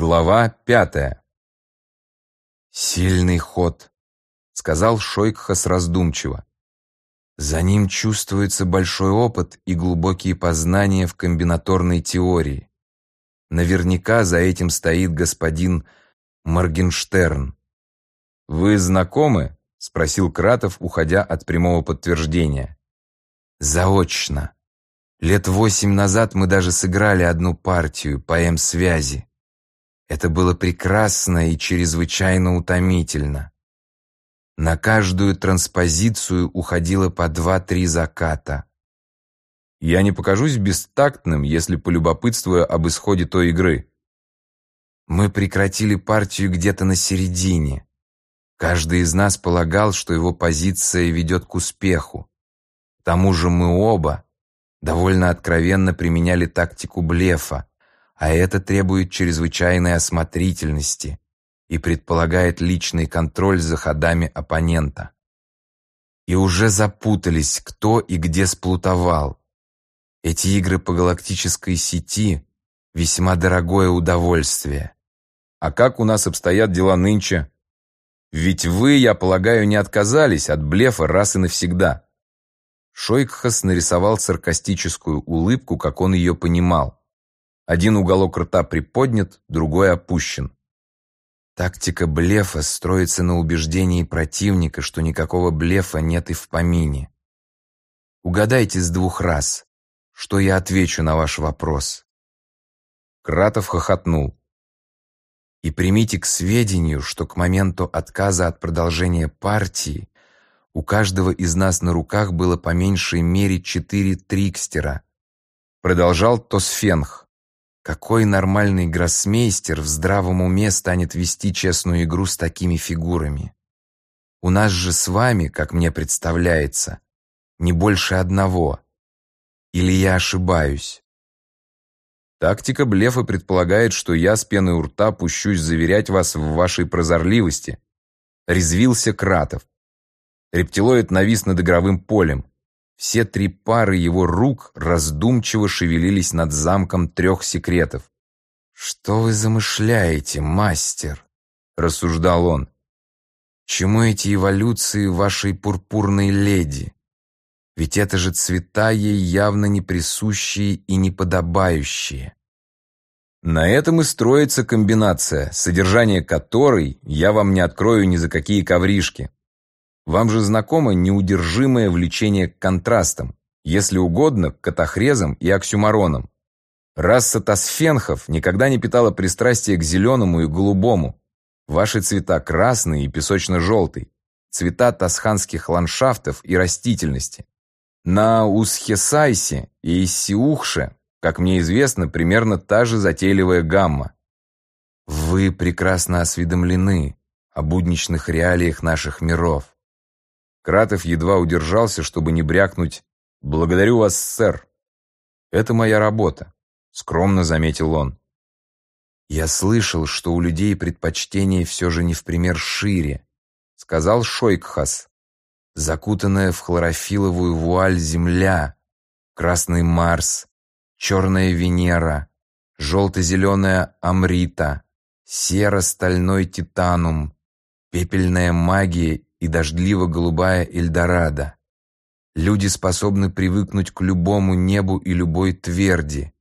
Глава пятая. «Сильный ход», — сказал Шойкхас раздумчиво. «За ним чувствуется большой опыт и глубокие познания в комбинаторной теории. Наверняка за этим стоит господин Моргенштерн». «Вы знакомы?» — спросил Кратов, уходя от прямого подтверждения. «Заочно. Лет восемь назад мы даже сыграли одну партию по М-связи. Это было прекрасно и чрезвычайно утомительно. На каждую транспозицию уходило по два-три заката. Я не покажусь бестактным, если полюбопытствую об исходе той игры. Мы прекратили партию где-то на середине. Каждый из нас полагал, что его позиция ведет к успеху. К тому же мы оба довольно откровенно применяли тактику блефа, а это требует чрезвычайной осмотрительности и предполагает личный контроль за ходами оппонента. И уже запутались, кто и где сплутовал. Эти игры по галактической сети – весьма дорогое удовольствие. А как у нас обстоят дела нынче? Ведь вы, я полагаю, не отказались от блефа раз и навсегда. Шойкхас нарисовал саркастическую улыбку, как он ее понимал. Один уголок рта приподнят, другой опущен. Тактика блефа строится на убеждении противника, что никакого блефа нет и в помине. Угадайте с двух раз, что я отвечу на ваш вопрос. Кратов хохотнул. И примите к сведению, что к моменту отказа от продолжения партии у каждого из нас на руках было по меньшей мере четыре трикстера. Продолжал Тосфенх. Какой нормальный гроссмейстер в здравом уме станет вести честную игру с такими фигурами? У нас же с вами, как мне представляется, не больше одного. Или я ошибаюсь? Тактика блефа предполагает, что я с пеной у рта пущусь заверять вас в вашей прозорливости. Резвился Кратов. Рептилоид навис над игровым полем. Все три пары его рук раздумчиво шевелились над замком трех секретов. «Что вы замышляете, мастер?» — рассуждал он. «Чему эти эволюции вашей пурпурной леди? Ведь это же цвета ей явно не присущие и неподобающие». На этом и строится комбинация, содержание которой я вам не открою ни за какие ковришки. Вам же знакомо неудержимое влечение к контрастам, если угодно, к катахрезам и оксюмаронам. Раса тасфенхов никогда не питала пристрастия к зеленому и голубому. Ваши цвета красный и песочно-желтый, цвета тасханских ландшафтов и растительности. На Усхесайсе и Иссиухше, как мне известно, примерно та же затейливая гамма. Вы прекрасно осведомлены о будничных реалиях наших миров. Кратов едва удержался, чтобы не брякнуть «Благодарю вас, сэр». «Это моя работа», — скромно заметил он. «Я слышал, что у людей предпочтение все же не в пример шире», — сказал Шойкхас. «Закутанная в хлорофиловую вуаль земля, красный Марс, черная Венера, желто-зеленая Амрита, серо-стальной Титанум, пепельная магия и дождливо-голубая Эльдорадо. Люди способны привыкнуть к любому небу и любой тверди,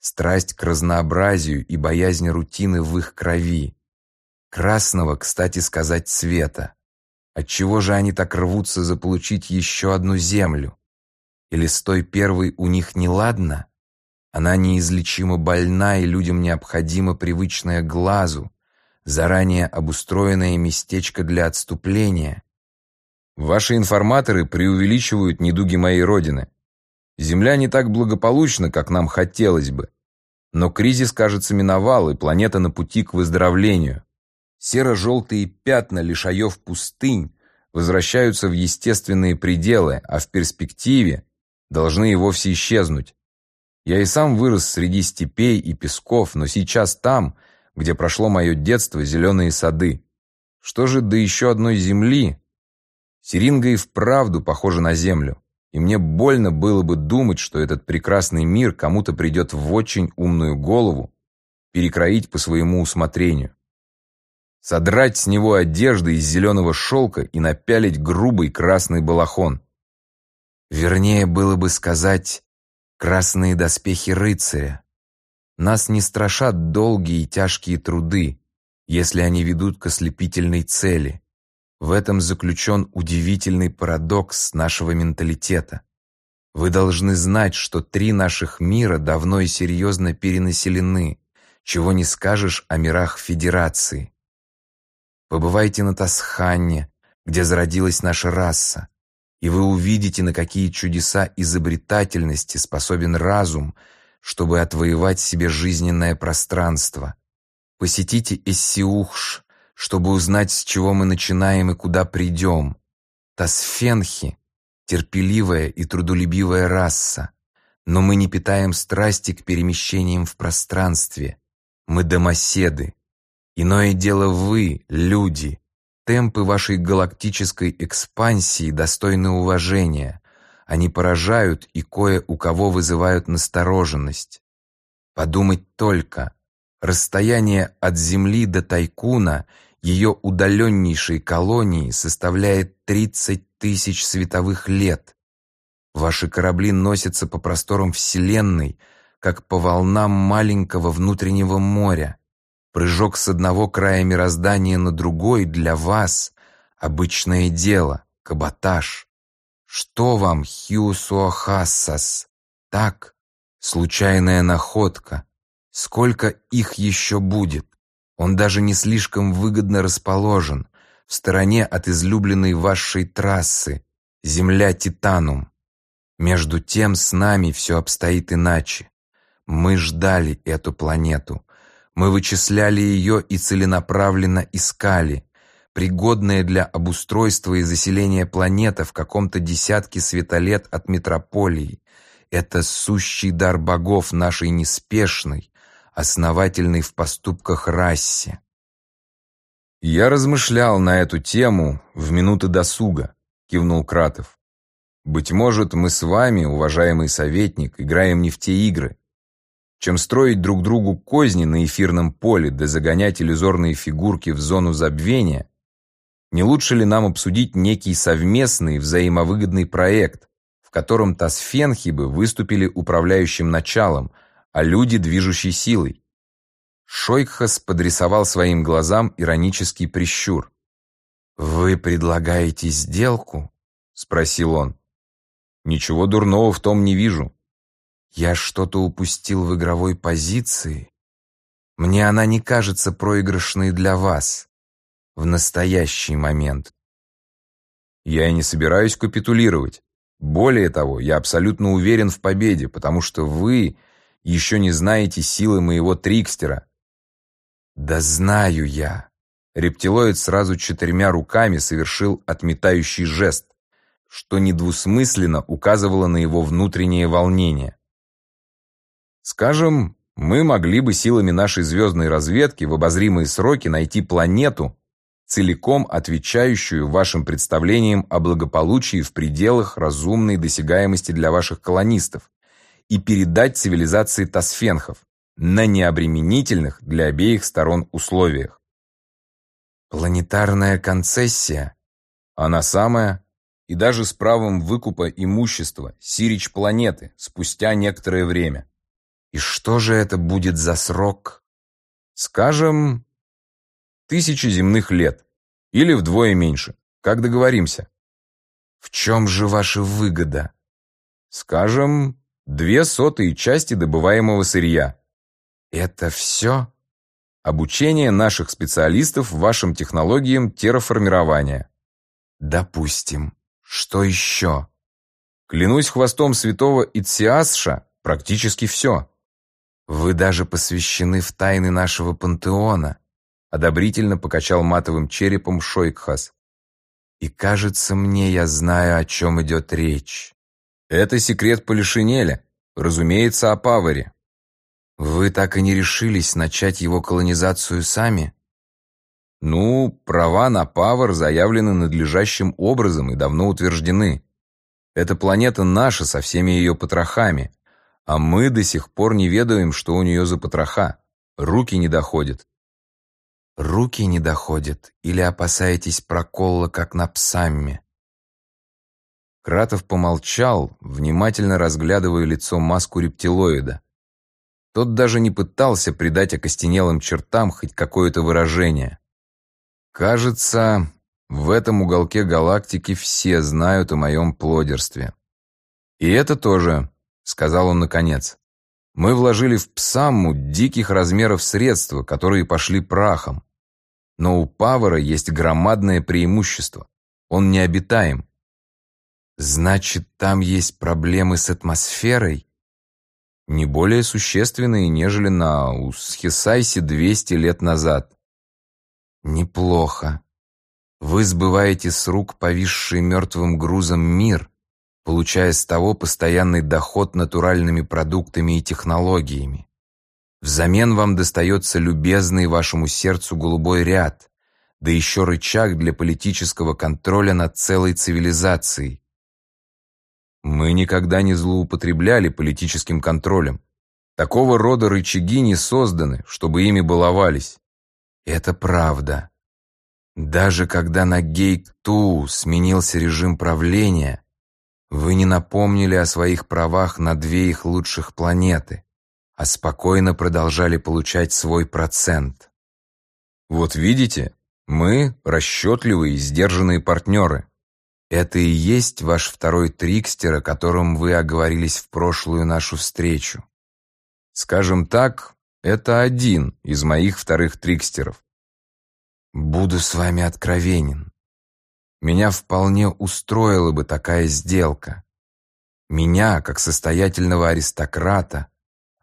страсть к разнообразию и боязнь рутины в их крови. Красного, кстати сказать, цвета. Отчего же они так рвутся заполучить еще одну землю? Или с той первой у них неладно? Она неизлечимо больна, и людям необходимо привычное глазу, заранее обустроенное местечко для отступления. Ваши информаторы преувеличивают недуги моей родины. Земля не так благополучна, как нам хотелось бы. Но кризис, кажется, миновал, и планета на пути к выздоровлению. Серо-желтые пятна лишаев пустынь возвращаются в естественные пределы, а в перспективе должны и вовсе исчезнуть. Я и сам вырос среди степей и песков, но сейчас там – где прошло мое детство, зеленые сады. Что же до еще одной земли? Серинга и вправду похожа на землю, и мне больно было бы думать, что этот прекрасный мир кому-то придет в очень умную голову перекроить по своему усмотрению. Содрать с него одежды из зеленого шелка и напялить грубый красный балахон. Вернее, было бы сказать «красные доспехи рыцаря». Нас не страшат долгие и тяжкие труды, если они ведут к ослепительной цели. В этом заключен удивительный парадокс нашего менталитета. Вы должны знать, что три наших мира давно и серьезно перенаселены, чего не скажешь о мирах Федерации. Побывайте на Тасханне, где зародилась наша раса, и вы увидите, на какие чудеса изобретательности способен разум, чтобы отвоевать себе жизненное пространство. Посетите Эссиухш, чтобы узнать, с чего мы начинаем и куда придем. Тасфенхи — терпеливая и трудолюбивая раса, но мы не питаем страсти к перемещениям в пространстве. Мы домоседы. Иное дело вы, люди. Темпы вашей галактической экспансии достойны уважения. Они поражают и кое у кого вызывают настороженность. Подумать только, Расстояние от Земли до Тайкуна, ее удаленнейшей колонии, составляет 30 тысяч световых лет. Ваши корабли носятся по просторам Вселенной, как по волнам маленького внутреннего моря. Прыжок с одного края мироздания на другой для вас — обычное дело, каботаж. Что вам, Хьюсуахассас? Так, случайная находка — Сколько их еще будет? Он даже не слишком выгодно расположен, в стороне от излюбленной вашей трассы, земля Титанум. Между тем с нами все обстоит иначе. Мы ждали эту планету. Мы вычисляли ее и целенаправленно искали. Пригодная для обустройства и заселения планета в каком-то десятке светолет от метрополии. Это сущий дар богов нашей неспешной, основательный в поступках расе. «Я размышлял на эту тему в минуты досуга», — кивнул Кратов. «Быть может, мы с вами, уважаемый советник, играем не в те игры. Чем строить друг другу козни на эфирном поле да загонять иллюзорные фигурки в зону забвения, не лучше ли нам обсудить некий совместный взаимовыгодный проект, в котором Тасфенхи бы выступили управляющим началом, а люди движущей силой. Шойкхас подрисовал своим глазам иронический прищур. «Вы предлагаете сделку?» — спросил он. «Ничего дурного в том не вижу». «Я что-то упустил в игровой позиции. Мне она не кажется проигрышной для вас в настоящий момент». «Я и не собираюсь капитулировать. Более того, я абсолютно уверен в победе, потому что вы еще не знаете силы моего трикстера». «Да знаю я». Рептилоид сразу четырьмя руками совершил отметающий жест, что недвусмысленно указывало на его внутреннее волнение. Скажем, мы могли бы силами нашей звездной разведки в обозримые сроки найти планету, целиком отвечающую вашим представлениям о благополучии в пределах разумной досягаемости для ваших колонистов, и передать цивилизации тасфенхов на необременительных для обеих сторон условиях. Планетарная концессия? Она самая, и даже с правом выкупа имущества Сирич планеты спустя некоторое время. И что же это будет за срок? Скажем, тысячи земных лет. Или вдвое меньше. Как договоримся? В чем же ваша выгода? Скажем, Две сотые части добываемого сырья. Это все? Обучение наших специалистов вашим технологиям терраформирования. Допустим. Что еще? Клянусь хвостом святого Итсиасша, практически все. Вы даже посвящены в тайны нашего пантеона, одобрительно покачал матовым черепом Шойкхас. И кажется мне, я знаю, о чем идет речь. Это секрет Полишинеля, разумеется, о Паваре. Вы так и не решились начать его колонизацию сами? Ну, права на Павар заявлены надлежащим образом и давно утверждены. Эта планета наша со всеми ее потрохами, а мы до сих пор не ведаем, что у нее за потроха. Руки не доходят. Руки не доходят или опасаетесь прокола, как на псамме? Кратов помолчал, внимательно разглядывая лицо маску рептилоида. Тот даже не пытался придать окостенелым чертам хоть какое-то выражение. Кажется, в этом уголке галактики все знают о моем плодерстве. И это тоже, сказал он наконец. Мы вложили в Псамму диких размеров средства, которые пошли прахом. Но у Павара есть громадное преимущество. Он необитаем. Значит, там есть проблемы с атмосферой? Не более существенные, нежели на Усхисайсе 200 лет назад. Неплохо. Вы сбываете с рук повисший мертвым грузом мир, получая с того постоянный доход натуральными продуктами и технологиями. Взамен вам достается любезный вашему сердцу голубой ряд, да еще рычаг для политического контроля над целой цивилизацией. Мы никогда не злоупотребляли политическим контролем. Такого рода рычаги не созданы, чтобы ими баловались. Это правда. Даже когда на Гейк-Ту сменился режим правления, вы не напомнили о своих правах на две их лучших планеты, а спокойно продолжали получать свой процент. Вот видите, мы расчетливые и сдержанные партнеры. Это и есть ваш второй трикстер, о котором вы оговорились в прошлую нашу встречу. Скажем так, это один из моих вторых трикстеров. Буду с вами откровенен. Меня вполне устроила бы такая сделка. Меня, как состоятельного аристократа,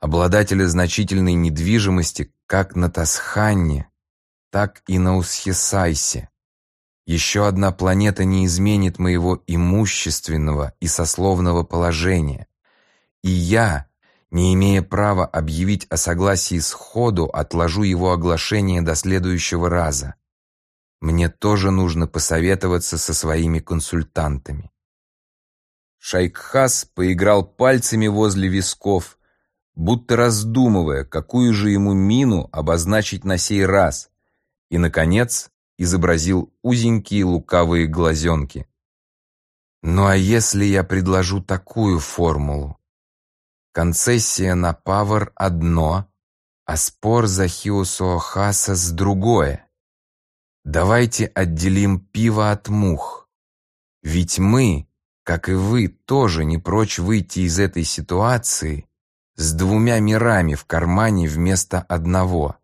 обладателя значительной недвижимости как на Тасханне, так и на Усхесайсе. Еще одна планета не изменит моего имущественного и сословного положения. И я, не имея права объявить о согласии сходу, отложу его оглашение до следующего раза. Мне тоже нужно посоветоваться со своими консультантами. Шайкхас поиграл пальцами возле висков, будто раздумывая, какую же ему мину обозначить на сей раз, и, наконец, изобразил узенькие лукавые глазенки. «Ну а если я предложу такую формулу? Концессия на Павар одно, а спор за Хиосуохаса другое. Давайте отделим пиво от мух. Ведь мы, как и вы, тоже не прочь выйти из этой ситуации с двумя мирами в кармане вместо одного.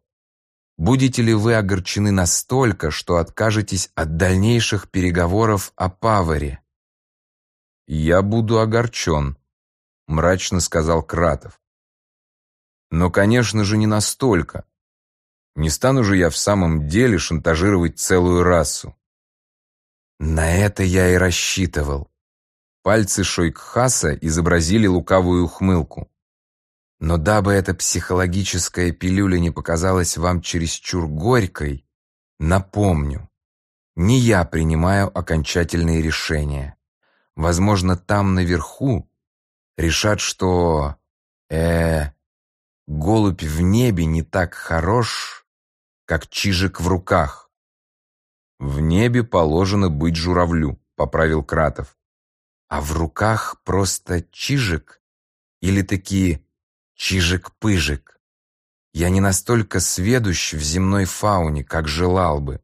Будете ли вы огорчены настолько, что откажетесь от дальнейших переговоров о Паваре? «Я буду огорчен», — мрачно сказал Кратов. «Но, конечно же, не настолько. Не стану же я в самом деле шантажировать целую расу». «На это я и рассчитывал». Пальцы Шойкхаса изобразили лукавую ухмылку. Но дабы эта психологическая пилюля не показалась вам чересчур горькой, напомню, не я принимаю окончательные решения. Возможно, там наверху решат, что... э голубь в небе не так хорош, как чижик в руках. «В небе положено быть журавлю», — поправил Кратов. «А в руках просто чижик? Или такие Чижик-пыжик. Я не настолько сведущ в земной фауне, как желал бы.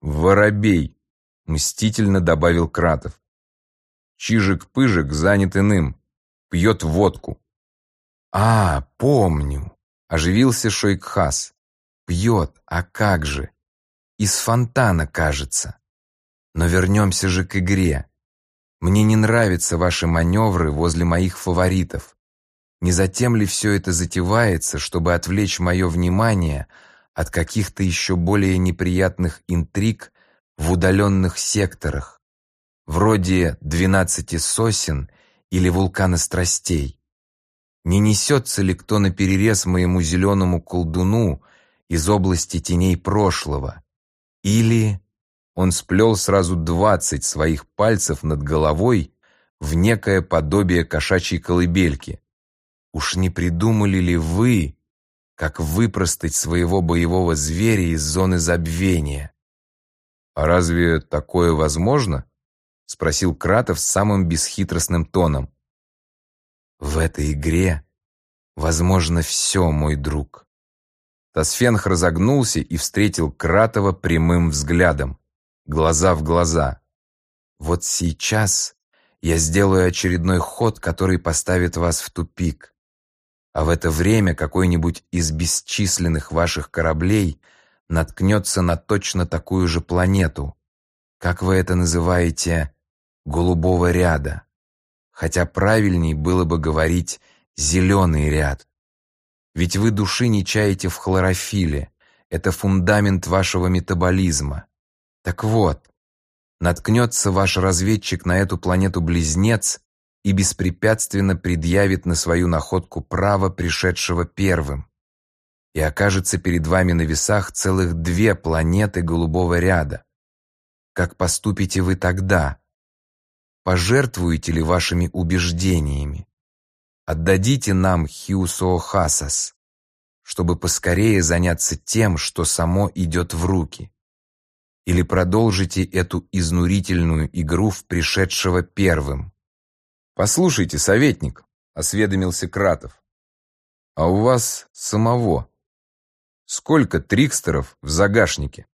Воробей, мстительно добавил Кратов. Чижик-пыжик занят иным, пьет водку. А, помню, оживился Шойкхас. Пьет, а как же? Из фонтана, кажется. Но вернемся же к игре. Мне не нравятся ваши маневры возле моих фаворитов. Не затем ли все это затевается, чтобы отвлечь мое внимание от каких-то еще более неприятных интриг в удаленных секторах, вроде «Двенадцати сосен» или «Вулкана страстей»? Не несется ли кто на перерез моему зеленому колдуну из области теней прошлого? Или он сплел сразу двадцать своих пальцев над головой в некое подобие кошачьей колыбельки, Уж не придумали ли вы как выпростать своего боевого зверя из зоны забвения. «А разве такое возможно?» — спросил Кратов самым бесхитростным тоном. «В этой игре возможно все, мой друг». Тасфенх разогнулся и встретил Кратова прямым взглядом, глаза в глаза. «Вот сейчас я сделаю очередной ход, который поставит вас в тупик. А в это время какой-нибудь из бесчисленных ваших кораблей наткнется на точно такую же планету, как вы это называете, голубого ряда. Хотя правильней было бы говорить «зеленый ряд». Ведь вы души не чаете в хлорофиле. Это фундамент вашего метаболизма. Так вот, наткнется ваш разведчик на эту планету-близнец и беспрепятственно предъявит на свою находку право пришедшего первым. И окажется перед вами на весах целых две планеты голубого ряда. Как поступите вы тогда? Пожертвуете ли вашими убеждениями? Отдадите нам Хиусоохасас, чтобы поскорее заняться тем, что само идет в руки. Или продолжите эту изнурительную игру в пришедшего первым. «Послушайте, советник», — осведомился Кратов, «а у вас самого сколько трикстеров в загашнике?»